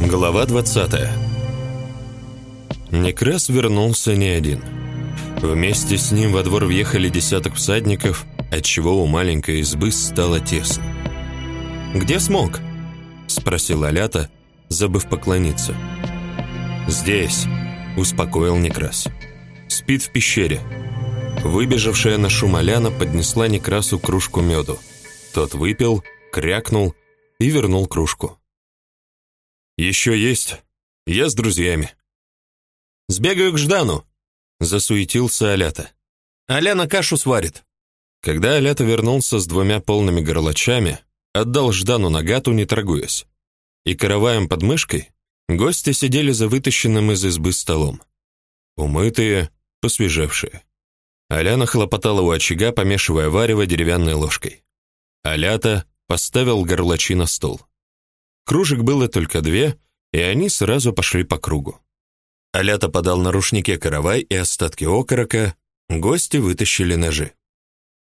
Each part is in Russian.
Глава 20. Некрас вернулся не один. Вместе с ним во двор въехали десяток всадников, отчего у маленькой избы стало тесно. «Где смог?» – спросил Алята, забыв поклониться. «Здесь», – успокоил Некрас. «Спит в пещере». Выбежавшая на шум Аляна поднесла Некрасу кружку меду. Тот выпил, крякнул и вернул кружку. «Еще есть. Я с друзьями». «Сбегаю к Ждану», — засуетился Алята. «Аляна кашу сварит». Когда Алята вернулся с двумя полными горлачами, отдал Ждану Нагату, не торгуясь. И караваем под мышкой гости сидели за вытащенным из избы столом. Умытые, посвежевшие. Аляна хлопотала у очага, помешивая варево деревянной ложкой. Алята поставил горлачи на стол. Кружек было только две, и они сразу пошли по кругу. Алята подал на рушнике каравай и остатки окорока, гости вытащили ножи.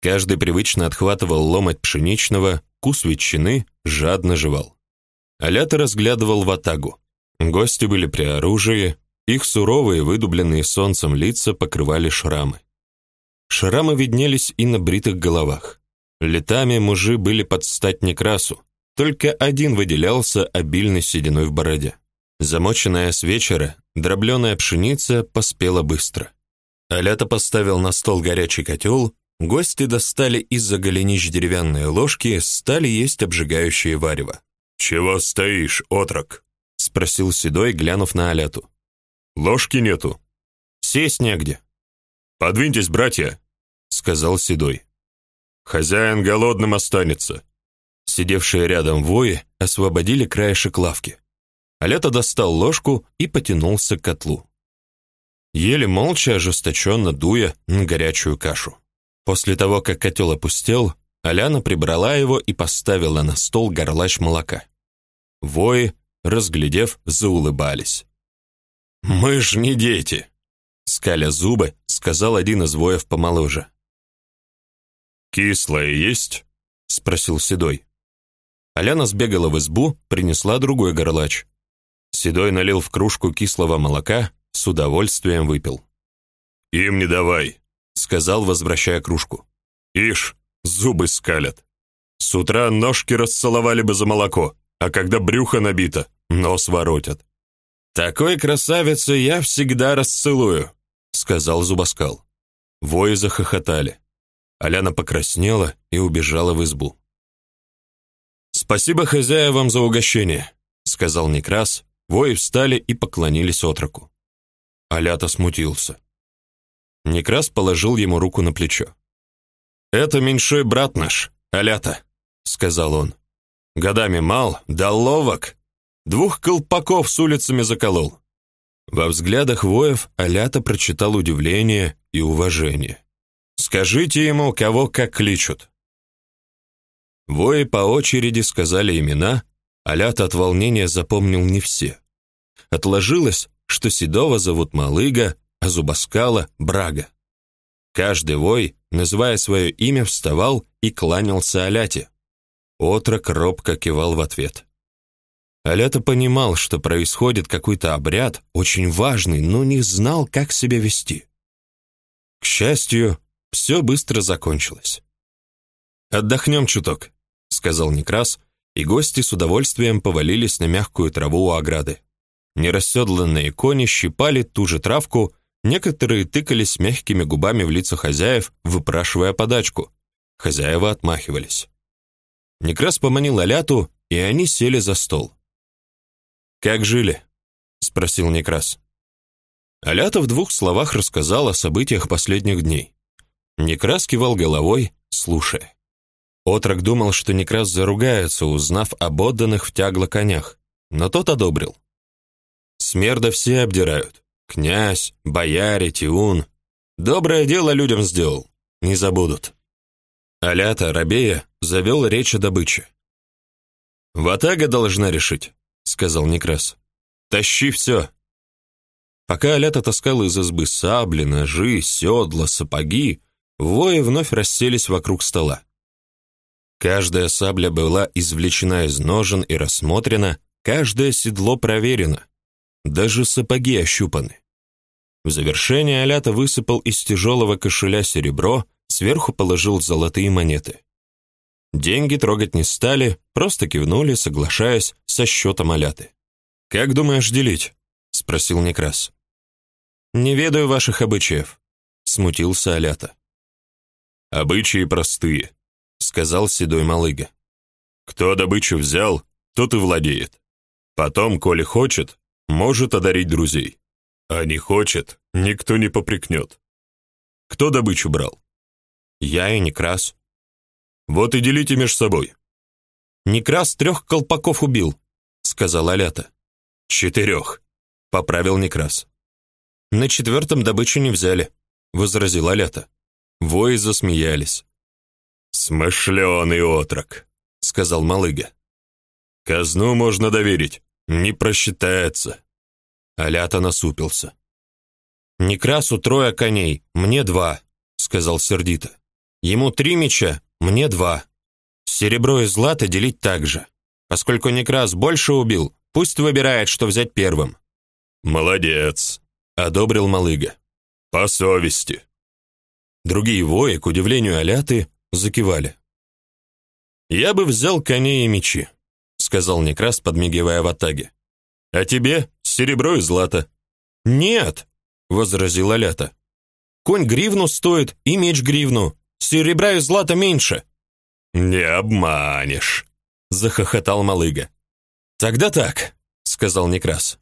Каждый привычно отхватывал ломоть пшеничного, кус ветчины, жадно жевал. Алята разглядывал ватагу. Гости были при оружии, их суровые, выдубленные солнцем лица покрывали шрамы. Шрамы виднелись и на бритых головах. Летами мужи были под стать Некрасу, только один выделялся обильной сединой в бороде. Замоченная с вечера, дробленая пшеница поспела быстро. Алята поставил на стол горячий котел, гости достали из-за голенищ деревянные ложки, стали есть обжигающее варево. «Чего стоишь, отрок?» — спросил Седой, глянув на Аляту. «Ложки нету». «Сесть негде». «Подвиньтесь, братья», — сказал Седой. «Хозяин голодным останется». Сидевшие рядом вои освободили краешек лавки. Алета достал ложку и потянулся к котлу. Ели молча, ожесточенно дуя на горячую кашу. После того, как котел опустел, Аляна прибрала его и поставила на стол горлач молока. Вои, разглядев, заулыбались. «Мы ж не дети!» Скаля зубы, сказал один из воев помоложе. «Кислое есть?» — спросил Седой. Аляна сбегала в избу, принесла другой горлач. Седой налил в кружку кислого молока, с удовольствием выпил. «Им не давай», — сказал, возвращая кружку. «Ишь, зубы скалят. С утра ножки расцеловали бы за молоко, а когда брюхо набито, нос воротят». «Такой красавицы я всегда расцелую», — сказал Зубоскал. Вои захохотали. Аляна покраснела и убежала в избу. «Спасибо хозяевам за угощение», — сказал Некрас. Вои встали и поклонились отроку. Алята смутился. Некрас положил ему руку на плечо. «Это меньшой брат наш, Алята», — сказал он. «Годами мал, да ловок. Двух колпаков с улицами заколол». Во взглядах воев Алята прочитал удивление и уважение. «Скажите ему, кого как кличут», Вои по очереди сказали имена, Алят от волнения запомнил не все. Отложилось, что Седова зовут Малыга, а Зубаскала — Брага. Каждый вой, называя свое имя, вставал и кланялся Аляте. Отрок робко кивал в ответ. Алята понимал, что происходит какой-то обряд, очень важный, но не знал, как себя вести. К счастью, все быстро закончилось. «Отдохнем чуток», — сказал Некрас, и гости с удовольствием повалились на мягкую траву у ограды. Нерасседланные кони щипали ту же травку, некоторые тыкались мягкими губами в лица хозяев, выпрашивая подачку. Хозяева отмахивались. Некрас поманил Аляту, и они сели за стол. «Как жили?» — спросил Некрас. Алята в двух словах рассказал о событиях последних дней. Некрас кивал головой, слушая. Отрок думал, что Некрас заругается, узнав об отданных в тягло конях, но тот одобрил. Смерда все обдирают. Князь, бояре, тиун. Доброе дело людям сделал. Не забудут. Алята, Рабея, завел речь о добыче. «Ватага должна решить», — сказал Некрас. «Тащи все». Пока Алята таскал из избы сабли, ножи, седла, сапоги, вои вновь расселись вокруг стола. Каждая сабля была извлечена из ножен и рассмотрена, каждое седло проверено, даже сапоги ощупаны. В завершение Алята высыпал из тяжелого кошеля серебро, сверху положил золотые монеты. Деньги трогать не стали, просто кивнули, соглашаясь со счетом Аляты. «Как думаешь делить?» — спросил Некрас. «Не ведаю ваших обычаев», — смутился Алята. «Обычаи простые», — сказал седой малыга. «Кто добычу взял, тот и владеет. Потом, коли хочет, может одарить друзей. А не хочет, никто не попрекнет. Кто добычу брал? Я и Некрас. Вот и делите между собой. Некрас трех колпаков убил, сказала Алята. Четырех, поправил Некрас. На четвертом добычу не взяли, возразила Алята. Вои засмеялись. Смышленый отрок, сказал Малыга. Казну можно доверить, не просчитается. Алята насупился. Некрасу трое коней, мне два, сказал сердито. Ему три меча, мне два. Серебро и злато делить так же. Поскольку Некрас больше убил, пусть выбирает, что взять первым. Молодец, одобрил Малыга. По совести. Другие вои, к удивлению Аляты, закивали. Я бы взял коней и мечи, сказал Некрас, подмигивая в атаге. А тебе серебро и злато. Нет, возразил Алята. Конь гривну стоит и меч гривну. Серебра и злата меньше. Не обманешь, захохотал Малыга. Тогда так, сказал Некрас.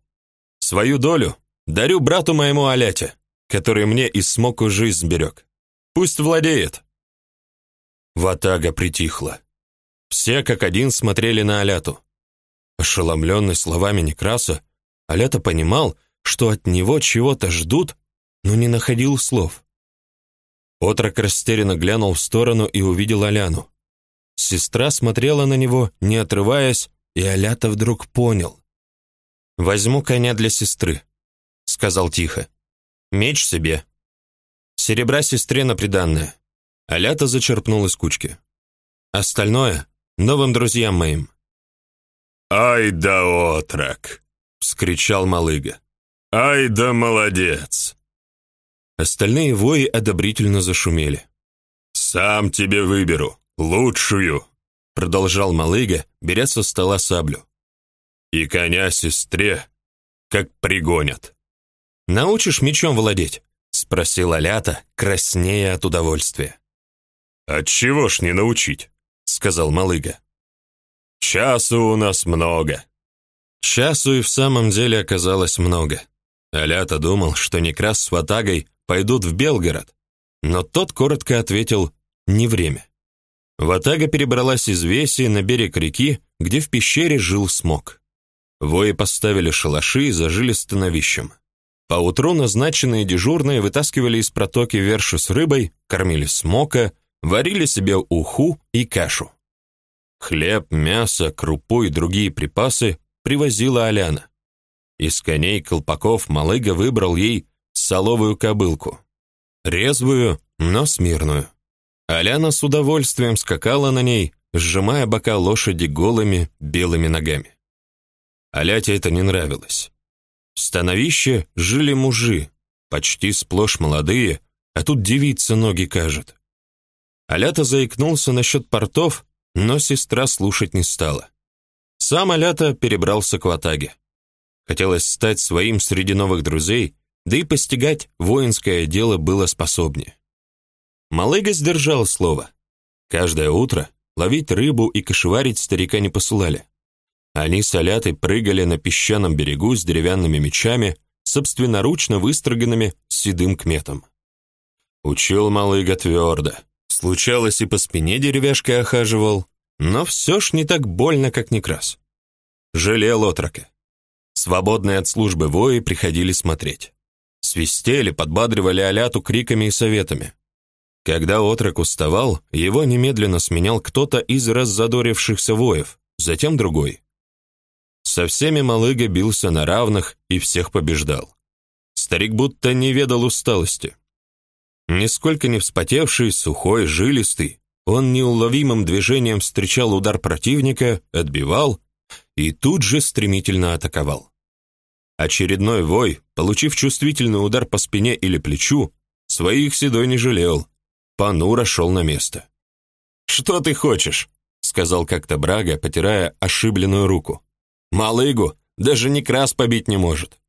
Свою долю дарю брату моему Аляте, который мне и смоку жизнь берег. Пусть владеет. Ватага притихла. Все как один смотрели на Аляту. Ошеломленный словами Некраса, Алята понимал, что от него чего-то ждут, но не находил слов. Отрок растерянно глянул в сторону и увидел Аляну. Сестра смотрела на него, не отрываясь, и Алята вдруг понял. «Возьму коня для сестры», — сказал тихо. «Меч себе. Серебра сестре на приданное». Алята зачерпнул из кучки. «Остальное новым друзьям моим. Ай да отрок, вскричал Малыга. Ай да молодец. Остальные вои одобрительно зашумели. Сам тебе выберу лучшую, продолжал Малыга, беря со стола саблю. И коня сестре как пригонят. Научишь мечом владеть? спросила Лята, краснея от удовольствия. Отчего ж не научить? сказал Малыга. Часу у нас много. Часу и в самом деле оказалось много. Алята думал, что Некрас с Ватагой пойдут в Белгород, но тот коротко ответил «не время». Ватага перебралась из Веси на берег реки, где в пещере жил смог. Вои поставили шалаши и зажили становищем. Поутру назначенные дежурные вытаскивали из протоки верши с рыбой, кормили смока, варили себе уху и кашу. Хлеб, мясо, крупу и другие припасы привозила Аляна. Из коней колпаков Малыга выбрал ей соловую кобылку. Резвую, но смирную. Аляна с удовольствием скакала на ней, сжимая бока лошади голыми белыми ногами. Аляте это не нравилось. В становище жили мужи, почти сплошь молодые, а тут девица ноги кажет. Алята заикнулся насчет портов, но сестра слушать не стала. Сам Алята перебрался к Ватаге. Хотелось стать своим среди новых друзей, да и постигать воинское дело было способнее. Малыга сдержал слово. Каждое утро ловить рыбу и кошеварить старика не посылали. Они с Алятой прыгали на песчаном берегу с деревянными мечами, собственноручно выстроганными седым кметом. Учил Малыга твердо. Случалось, и по спине деревяшкой охаживал, но все ж не так больно, как Некрас. Жалел отрока. Свободные от службы вои приходили смотреть. Свистели, подбадривали Аляту криками и советами. Когда отрок уставал, его немедленно сменял кто-то из раззадорившихся воев, затем другой. Со всеми Малыга бился на равных и всех побеждал. Старик будто не ведал усталости. Нисколько не вспотевший, сухой, жилистый, он неуловимым движением встречал удар противника, отбивал и тут же стремительно атаковал. Очередной вой, получив чувствительный удар по спине или плечу, своих седой не жалел, понуро шел на место. «Что ты хочешь?» — сказал как-то Брага, потирая ошибленную руку. «Малыгу даже Некрас побить не может».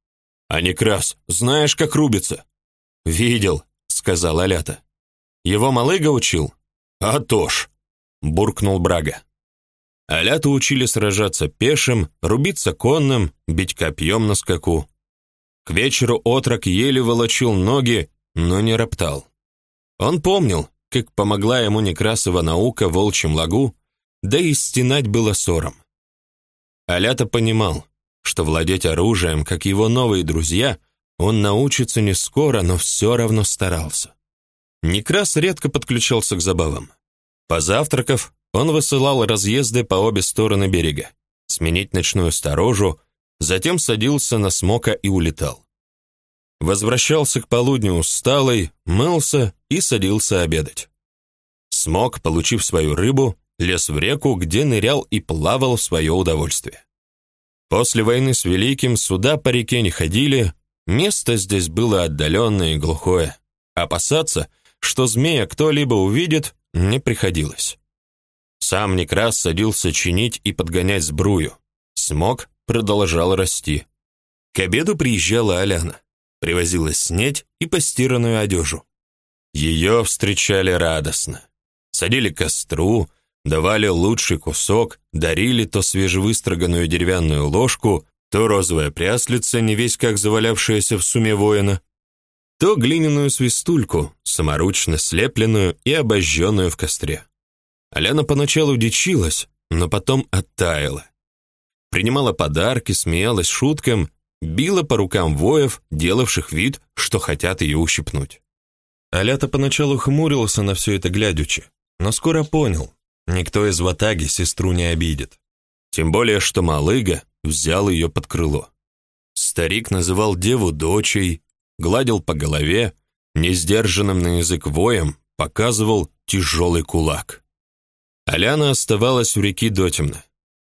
«А Некрас, знаешь, как рубится?» «Видел», — сказал Алята. «Его Малыга учил?» «А то ж», — буркнул Брага. Аляту учили сражаться пешим, рубиться конным, бить копьем на скаку. К вечеру отрок еле волочил ноги, но не роптал. Он помнил, как помогла ему Некрасова наука в волчьем лагу, да и стенать было ссором. Алята понимал, что владеть оружием, как его новые друзья, он научится не скоро, но все равно старался. Некрас редко подключался к забавам. Позавтракав, он высылал разъезды по обе стороны берега, сменить ночную сторожу, затем садился на смока и улетал. Возвращался к полудню усталый, мылся и садился обедать. Смок, получив свою рыбу, лез в реку, где нырял и плавал в свое удовольствие. После войны с Великим суда по реке не ходили, место здесь было отдаленное и глухое. Опасаться, что змея кто-либо увидит, не приходилось. Сам Некрас садился чинить и подгонять сбрую. Смог продолжал расти. К обеду приезжала Аляна. Привозила снедь и постиранную одежу. Ее встречали радостно. Садили к костру, давали лучший кусок, дарили то свежевыстроганную деревянную ложку, то розовое пряслице, не весь как завалявшееся в суме воина, то глиняную свистульку, саморучно слепленную и обожженную в костре. Аляна поначалу дичилась, но потом оттаяла. Принимала подарки, смеялась шуткам, била по рукам воев, делавших вид, что хотят ее ущипнуть. Алята поначалу хмурился на все это глядячи, но скоро понял, никто из ватаги сестру не обидит. Тем более, что Малыга взял ее под крыло. Старик называл деву дочей, гладил по голове, несдержанным на язык воем показывал тяжелый кулак. Аляна оставалась у реки дотемно.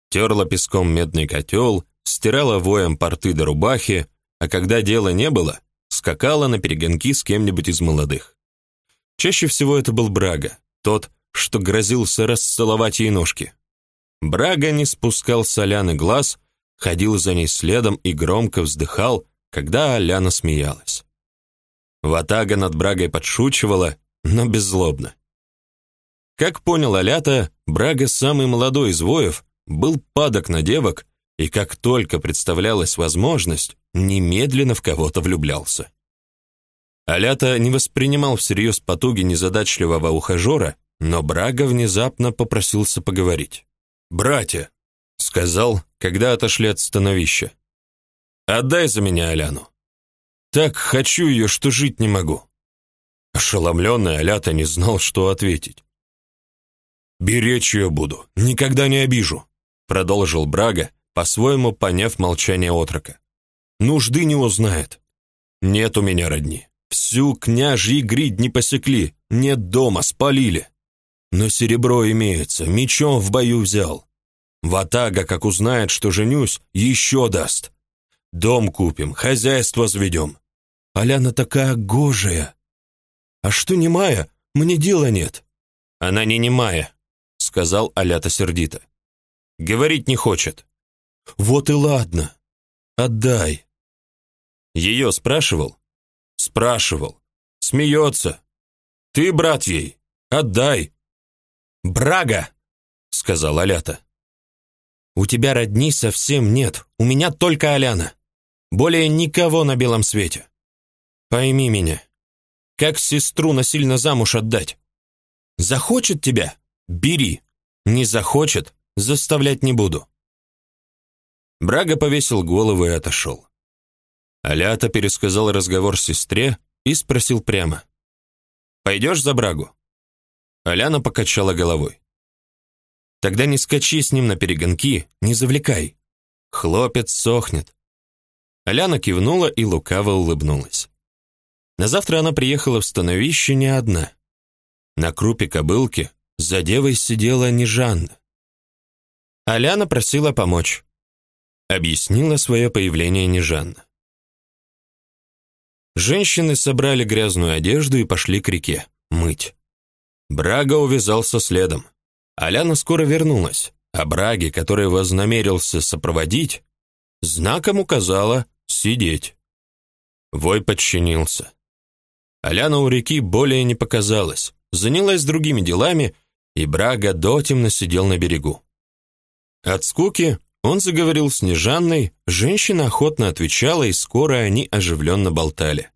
Терла песком медный котел, стирала воем порты до рубахи, а когда дела не было, скакала на перегонки с кем-нибудь из молодых. Чаще всего это был Брага, тот, что грозился расцеловать ей ножки. Брага не спускал с Аляны глаз, ходил за ней следом и громко вздыхал, когда Аляна смеялась. Ватага над Брагой подшучивала, но беззлобно. Как понял Алята, Брага, самый молодой из воев, был падок на девок и как только представлялась возможность, немедленно в кого-то влюблялся. Алята не воспринимал всерьез потуги незадачливого ухажера, но Брага внезапно попросился поговорить. «Братья», — сказал, когда отошли от становища, — «отдай за меня Аляну. Так хочу ее, что жить не могу». Ошеломленный Алята не знал, что ответить. «Беречь ее буду, никогда не обижу», — продолжил Брага, по-своему поняв молчание отрока. «Нужды не узнает. Нет у меня родни. Всю княжьи гридь не посекли, нет дома, спалили. Но серебро имеется, мечом в бою взял. Ватага, как узнает, что женюсь, еще даст. Дом купим, хозяйство заведем. Аляна такая гожая. А что не Мая, мне дела нет. Она не немая, сказал Алята сердито. Говорить не хочет. Вот и ладно. Отдай. Ее спрашивал? Спрашивал. Смеется. Ты брат ей. Отдай. Брага, сказал Алята. У тебя родни совсем нет. У меня только Аляна. Более никого на белом свете. Пойми меня. Как сестру насильно замуж отдать? Захочет тебя Бери. Не захочет, заставлять не буду. Брага повесил голову и отошел. Алята пересказал разговор сестре и спросил прямо: «Пойдешь за Брагу?" Аляна покачала головой. Тогда не скачи с ним на перегонки, не завлекай. Хлопец сохнет. Аляна кивнула и лукаво улыбнулась. На завтра она приехала в становище не одна. На крупе кобылки за девой сидела не Жанна. Аляна просила помочь. объяснила свое появление Нежанна. Женщины собрали грязную одежду и пошли к реке мыть. Брага увязался следом. Аляна скоро вернулась, а Браге, который вознамерился сопроводить, знаком указала сидеть. Вой подчинился. Аляна у реки более не показалась, занялась другими делами, и Брага дотемно сидел на берегу. От скуки он заговорил с Нежанной, женщина охотно отвечала, и скоро они оживленно болтали.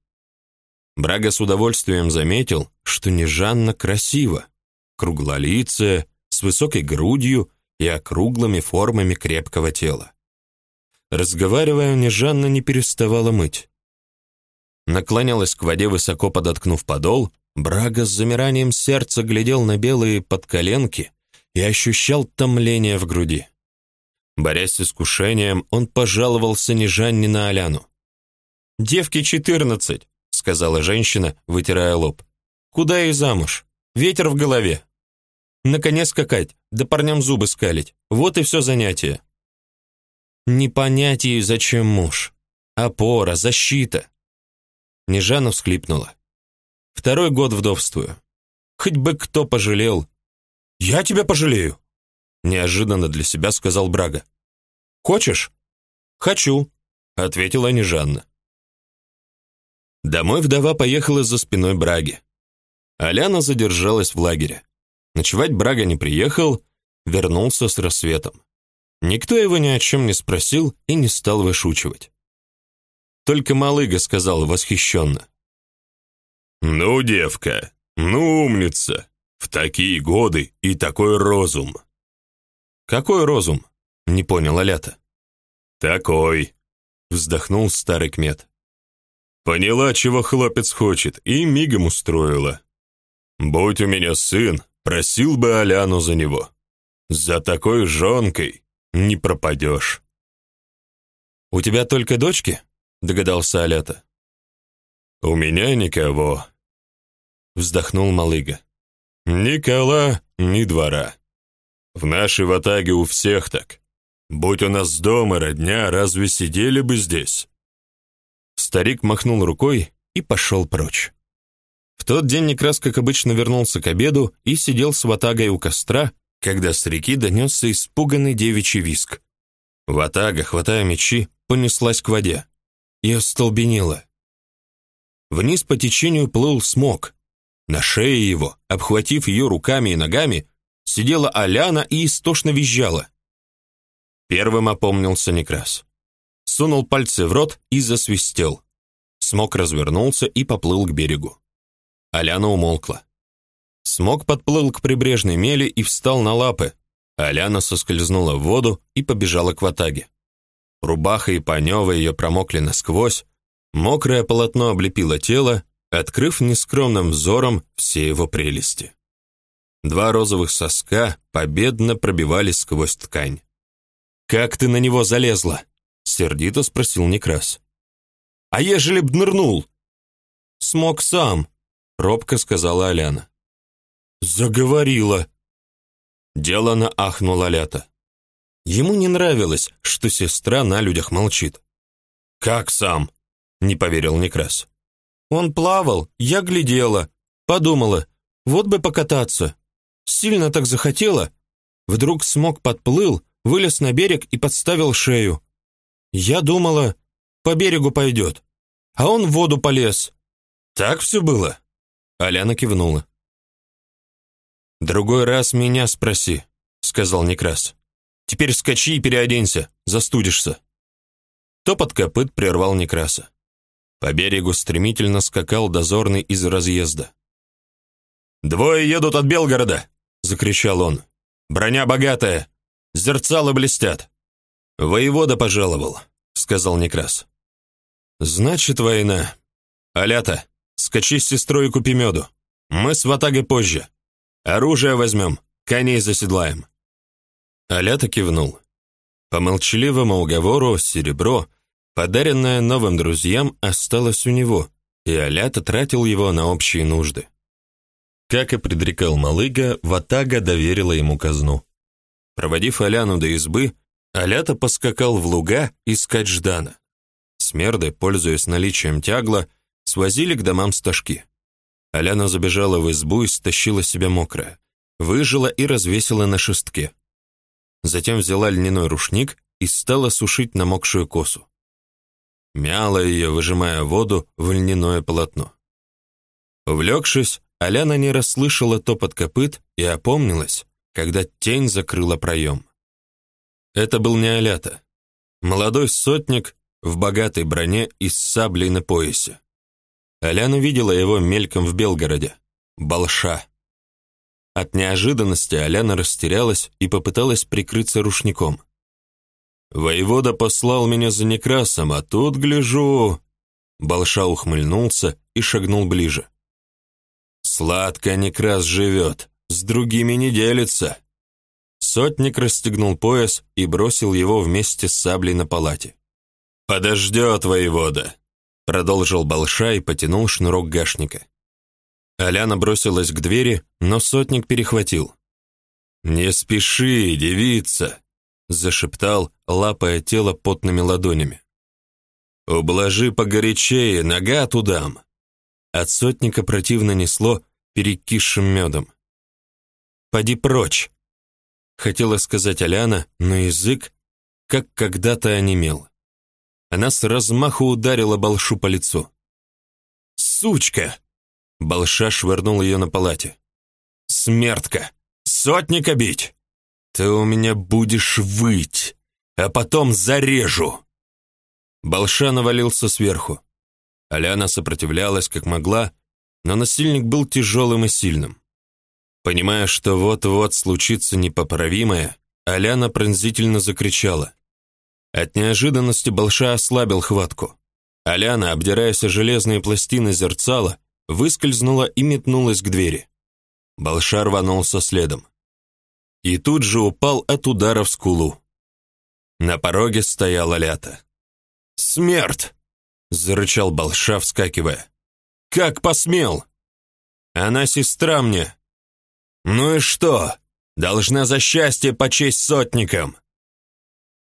Брага с удовольствием заметил, что Нежанна красива, круглолицая, с высокой грудью и округлыми формами крепкого тела. Разговаривая, Нежанна не переставала мыть. Наклонялась к воде, высоко подоткнув подол, Брага с замиранием сердца глядел на белые подколенки и ощущал томление в груди. Борясь с искушением, он пожаловался Нежанне на Аляну. «Девке четырнадцать», — сказала женщина, вытирая лоб. «Куда и замуж? Ветер в голове. Наконец скакать, да парням зубы скалить. Вот и все занятие». «Не понять ей, зачем муж. Опора, защита». Нежана всхлипнула. «Второй год вдовствую. Хоть бы кто пожалел». «Я тебя пожалею», неожиданно для себя сказал Брага. Хочешь? Хочу, ответила Нежанна. Домой вдова поехала за спиной Браги. Аляна задержалась в лагере. Ночевать Брага не приехал, вернулся с рассветом. Никто его ни о чем не спросил и не стал вышучивать. Только Малыга сказал восхищенно. «Ну, девка, ну, умница, в такие годы и такой розум». Какой розум? Не понял Алята. Такой, вздохнул старый кмет. Поняла, чего хлопец хочет, и мигом устроила. Будь у меня сын, просил бы Аляну за него. За такой жонкой не пропадешь. У тебя только дочки? догадался Алята. У меня никого, вздохнул Малыга. Ни кола, ни двора. В нашей ватаге у всех так. Будь у нас дома родня, разве сидели бы здесь?» Старик махнул рукой и пошел прочь. Тот день Некрас, как обычно, вернулся к обеду и сидел с ватагой у костра, когда с реки донесся испуганный девичий виск. Ватага, хватая мечи, понеслась к воде и остолбенела. Вниз по течению плыл смог. На шее его, обхватив ее руками и ногами, сидела Аляна и истошно визжала. Первым опомнился Некрас. Сунул пальцы в рот и засвистел. Смок развернулся и поплыл к берегу. Аляна умолкла. Смок подплыл к прибрежной мели и встал на лапы. Аляна соскользнула в воду и побежала к ватаге. Рубаха и панева ее промокли насквозь, мокрое полотно облепило тело, открыв нескромным взором все его прелести. Два розовых соска победно пробивались сквозь ткань. «Как ты на него залезла?» — сердито спросил Некрас. «А ежели б нырнул?» «Смог сам», — робко сказала Аляна. «Заговорила». Делано ахнула Лята. Ему не нравилось, что сестра на людях молчит. «Как сам?» — не поверил Некрас. «Он плавал, я глядела, подумала, вот бы покататься. Сильно так захотела. Вдруг смог подплыл, вылез на берег и подставил шею. Я думала, по берегу пойдет. А он в воду полез. Так все было? Аляна кивнула. Другой раз меня спроси, сказал Некрас. Теперь скачи и переоденься, застудишься. Топот копыт прервал Некраса. По берегу стремительно скакал дозорный из разъезда. «Двое едут от Белгорода!» закричал он. Броня богатая, зерцало блестят. Воевода пожаловал, сказал Некрас. Значит, война. Алята, скачи с сестрой и купи меду. Мы с ватагой позже. Оружие возьмем, коней заседлаем. Алята кивнул. По молчаливому уговору серебро, подаренное новым друзьям, осталось у него, и Алята тратил его на общие нужды. Как и предрекал Малыга, Ватага доверила ему казну. Проводив Аляну до избы, Алята поскакал в луга искать Ждана. Смерды, пользуясь наличием тягла, свозили к домам стажки. Аляна забежала в избу и стащила себя мокрая, выжила и развесила на шестке. Затем взяла льняной рушник и стала сушить намокшую косу. Мяла ее, выжимая воду в льняное полотно. Увлекшись, Аляна не расслышала топот копыт и опомнилась, когда тень закрыла проем. Это был не Алята. Молодой сотник в богатой броне и с саблей на поясе. Аляна видела его мельком в Белгороде. Балша. От неожиданности Аляна растерялась и попыталась прикрыться рушником. Воевода послал меня за Некрасом, а тут гляжу, Балша ухмыльнулся и шагнул ближе. Сладко Некрас живет, с другими не делится. Сотник расстегнул пояс и бросил его вместе с саблей на палате. «Подождет воевода», — продолжил Балша и потянул шнурок гашника. Аляна бросилась к двери, но сотник перехватил. «Не спеши, девица», — зашептал, лапая тело потными ладонями. «Ублажи погорячее, нога тудам». От сотника противно несло перекисшим медом. «Поди прочь!» Хотела сказать Аляна, но язык, как когда-то онемел. Она с размаху ударила Балшу по лицу. «Сучка!» Балша швырнул ее на палате. «Смертка! Сотника бить! Ты у меня будешь выть, а потом зарежу!» Балша навалился сверху. Аляна сопротивлялась как могла, но насильник был тяжелым и сильным. Понимая, что вот-вот случится непоправимое, Аляна пронзительно закричала. От неожиданности Балша ослабил хватку. Аляна, обдираясь о железные пластины зерцала, выскользнула и метнулась к двери. Балша рванулся следом. И тут же упал от удара в скулу. На пороге стояла Лята. «Смерть!» — зарычал Балша, вскакивая. «Как посмел? Она сестра мне, «Ну и что? Должна за счастье почесть сотникам!»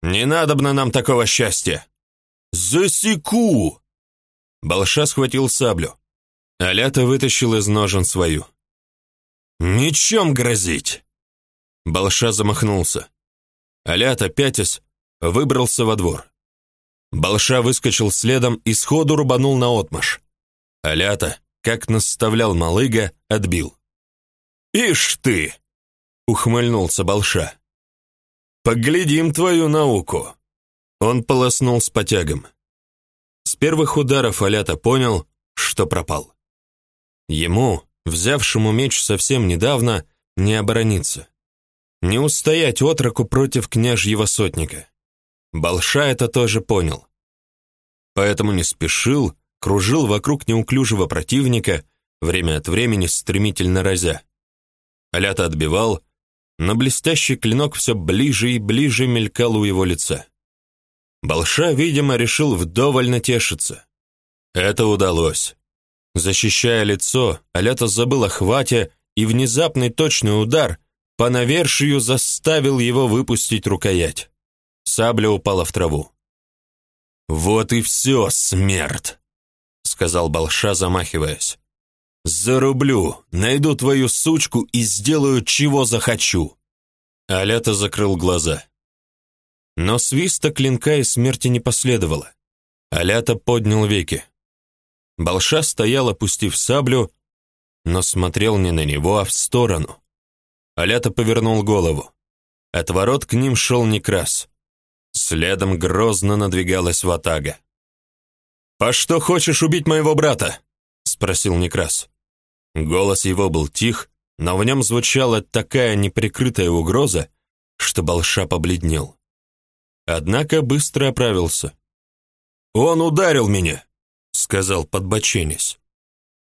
«Не надобно нам такого счастья!» «Засеку!» Балша схватил саблю. Алята вытащил из ножен свою. «Мечом грозить!» Балша замахнулся. Алята, пятясь, выбрался во двор. Балша выскочил следом и сходу рубанул на отмаш. Алята, как наставлял малыга, отбил. «Ишь ты!» — ухмыльнулся Балша. «Поглядим твою науку!» Он полоснул с потягом. С первых ударов Алята понял, что пропал. Ему, взявшему меч совсем недавно, не оборониться. Не устоять отроку против княжьего сотника. Балша это тоже понял. Поэтому не спешил, кружил вокруг неуклюжего противника, время от времени стремительно разя. Алята отбивал, но блестящий клинок все ближе и ближе мелькал у его лица. Балша, видимо, решил вдоволь натешиться. Это удалось. Защищая лицо, Алята забыл о хвате, и внезапный точный удар по навершию заставил его выпустить рукоять. Сабля упала в траву. «Вот и все, смерть!» — сказал Балша, замахиваясь. Зарублю, найду твою сучку и сделаю, чего захочу. Алята закрыл глаза. Но свиста клинка и смерти не последовало. Алята поднял веки. Балша стоял, опустив саблю, но смотрел не на него, а в сторону. Алята повернул голову. От ворот к ним шел Некрас. Следом грозно надвигалась ватага. «По что хочешь убить моего брата?» — спросил Некрас. Голос его был тих, но в нем звучала такая неприкрытая угроза, что Балша побледнел. Однако быстро оправился. «Он ударил меня», — сказал подбоченясь.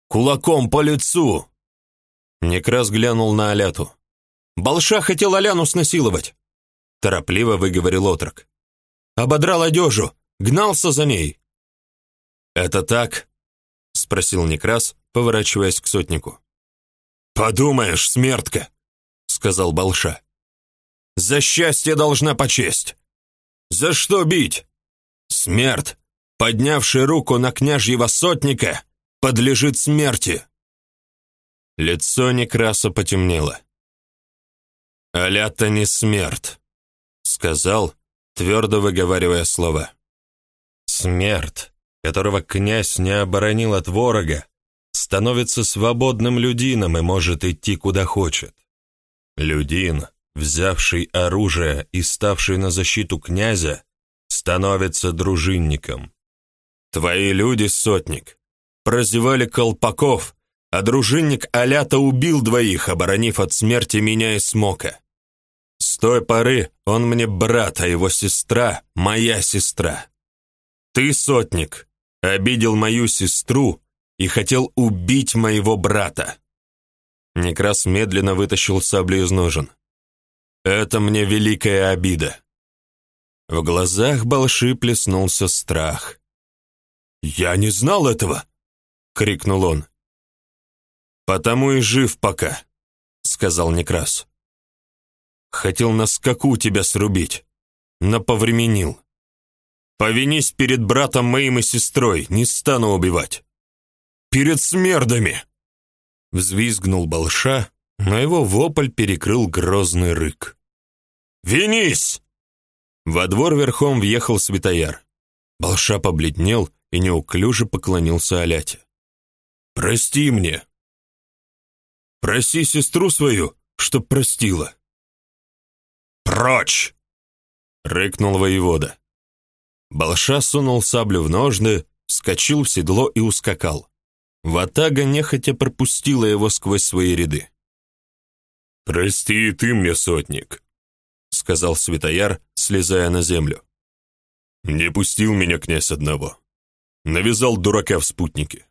«Кулаком по лицу!» Некрас глянул на Аляту. «Балша хотел Аляну снасиловать», — торопливо выговорил отрок. «Ободрал одежу, гнался за ней». «Это так?» — спросил Некрас, поворачиваясь к сотнику. «Подумаешь, смертка!» — сказал Балша. «За счастье должна почесть! За что бить? Смерть, поднявший руку на княжьего сотника, подлежит смерти. Лицо Некраса потемнело. «Алята не смерть», — сказал, твердо выговаривая слова. «Смерть, которого князь не оборонил от ворога, становится свободным людином и может идти куда хочет. Людин, взявший оружие и ставший на защиту князя, становится дружинником. Твои люди, сотник, прозевали колпаков, а дружинник Алята убил двоих, оборонив от смерти меня и Смока. С той поры он мне брат, а его сестра — моя сестра. Ты, сотник, обидел мою сестру и хотел убить моего брата. Некрас медленно вытащил саблю из ножен. Это мне великая обида. В глазах Балши плеснулся страх. «Я не знал этого!» — крикнул он. «Потому и жив пока», — сказал Некрас. «Хотел на скаку тебя срубить, но повременил. Повинись перед братом моим и сестрой, не стану убивать. Перед смердами!» Взвизгнул Балша, но его вопль перекрыл грозный рык. «Винись!» Во двор верхом въехал Святояр. Балша побледнел и неуклюже поклонился Аляте. «Прости мне!» «Проси сестру свою, чтоб простила!» «Прочь!» — рыкнул воевода. Балша сунул саблю в ножны, вскочил в седло и ускакал. Ватага нехотя пропустила его сквозь свои ряды. «Прости и ты мне, сотник», — сказал Святояр, слезая на землю. «Не пустил меня князь одного. Навязал дурака в спутнике.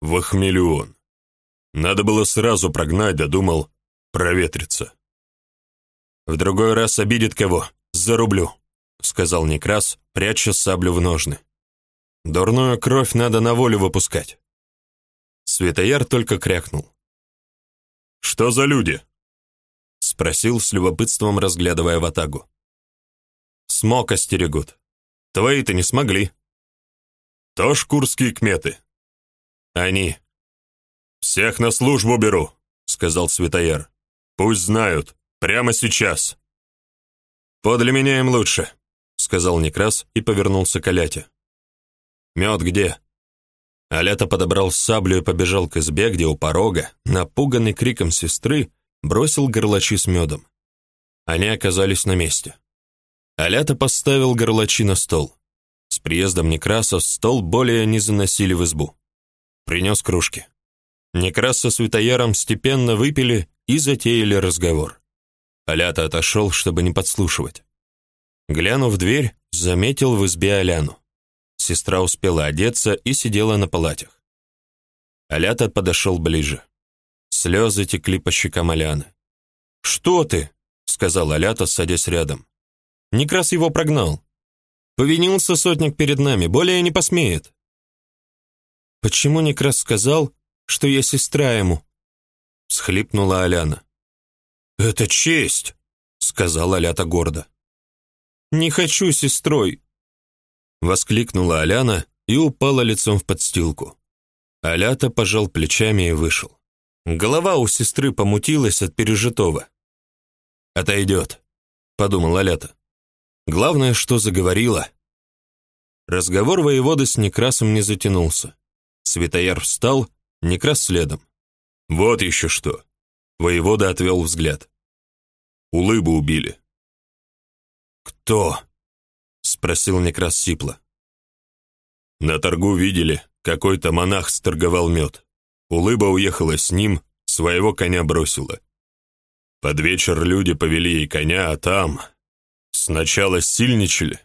В он. Надо было сразу прогнать, да думал, проветриться». «В другой раз обидит кого, зарублю», — сказал Некрас, пряча саблю в ножны. «Дурную кровь надо на волю выпускать». Светояр только крякнул. «Что за люди?» — спросил с любопытством, разглядывая ватагу. «Смок остерегут. Твои-то не смогли». «То шкурские кметы». «Они». «Всех на службу беру», — сказал Светояр. «Пусть знают. Прямо сейчас». «Подле меня им лучше», — сказал Некрас и повернулся к Аляте. «Мед где?» Алята подобрал саблю и побежал к избе, где у порога, напуганный криком сестры, бросил горлачи с медом. Они оказались на месте. Алята поставил горлачи на стол. С приездом Некраса стол более не заносили в избу. Принес кружки. Некрас со Светояром степенно выпили и затеяли разговор. Алята отошел, чтобы не подслушивать. Глянув в дверь, заметил в избе Аляну. Сестра успела одеться и сидела на палатях. Алята подошел ближе. Слезы текли по щекам Аляны. «Что ты?» — сказал Алята, садясь рядом. «Некрас его прогнал. Повинился сотник перед нами, более не посмеет». «Почему Некрас сказал, что я сестра ему?» — всхлипнула Аляна. «Это честь!» — сказал Алята гордо. «Не хочу сестрой!» Воскликнула Аляна и упала лицом в подстилку. Алята пожал плечами и вышел. Голова у сестры помутилась от пережитого. «Отойдет», — подумал Алята. «Главное, что заговорила». Разговор воеводы с Некрасом не затянулся. Светояр встал, Некрас следом. «Вот еще что!» Воевода отвел взгляд. «Улыбу убили». «Кто?» Спросил Некрас сипло. На торгу видели, какой-то монах сторговал мед. Улыба уехала с ним, своего коня бросила. Под вечер люди повели ей коня, а там... Сначала сильничали,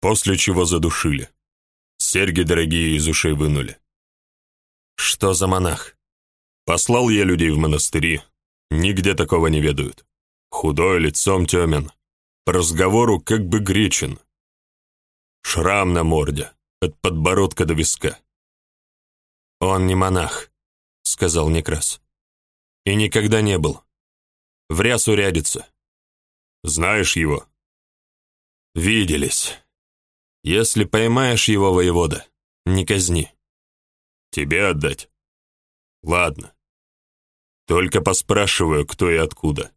после чего задушили. Серьги дорогие из ушей вынули. Что за монах? Послал я людей в монастыри. Нигде такого не ведают. Худой, лицом темен. По разговору как бы гречен. Шрам на морде, от подбородка до виска. «Он не монах», — сказал Некрас. «И никогда не был. В рясу рядится». «Знаешь его?» Виделись. Если поймаешь его, воевода, не казни. Тебе отдать? Ладно. Только поспрашиваю, кто и откуда.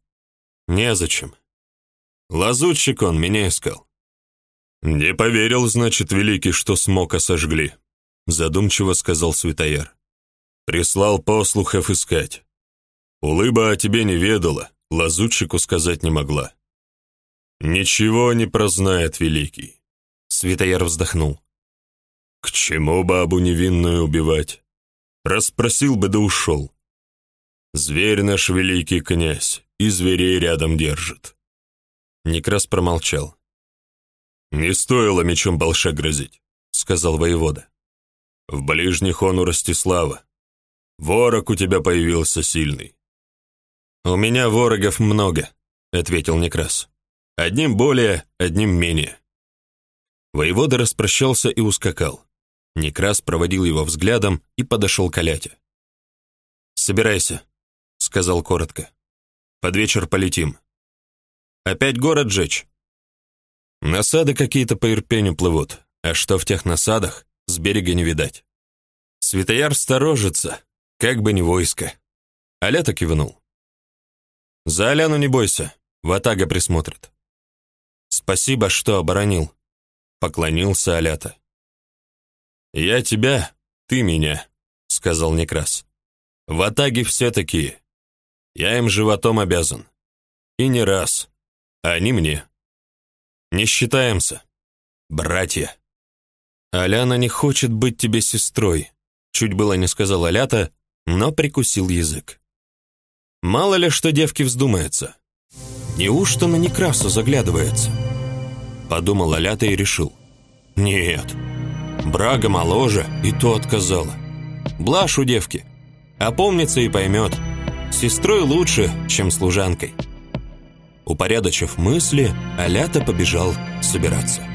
Незачем. Лазутчик он меня искал. Не поверил, значит, великий, что смог сожгли, задумчиво сказал Святояр. Прислал послухов искать. Улыба о тебе не ведала, лазутчику сказать не могла. Ничего не прознает великий. Святояр вздохнул. К чему бабу невинную убивать? Расспросил бы да ушел. Зверь наш великий князь, и зверей рядом держит. Некрас промолчал. «Не стоило мечом балша грозить», — сказал воевода. «В ближних он у Ростислава. Ворог у тебя появился сильный». «У меня ворогов много», — ответил Некрас. «Одним более, одним менее». Воевода распрощался и ускакал. Некрас проводил его взглядом и подошел к Аляте. «Собирайся», — сказал коротко. «Под вечер полетим». «Опять город жечь?» «Насады какие-то по Ирпеню плывут, а что в тех насадах, с берега не видать». Светояр сторожится, как бы не войско. Алята кивнул. «За Аляну не бойся, Ватага присмотрит». «Спасибо, что оборонил», — поклонился Алята. «Я тебя, ты меня», — сказал Некрас. «В Атаге все такие. Я им животом обязан. И не раз. А они мне. Не считаемся. Братья». «Аляна не хочет быть тебе сестрой», — чуть было не сказал Алята, но прикусил язык. «Мало ли что девки вздумается. Неужто на Некраса заглядывается?» Подумал Алята и решил. «Нет». Брага моложе, и то отказала. Блажь у девки. Опомнится и поймет. Сестрой лучше, чем служанкой. Упорядочив мысли, Алята побежал собираться.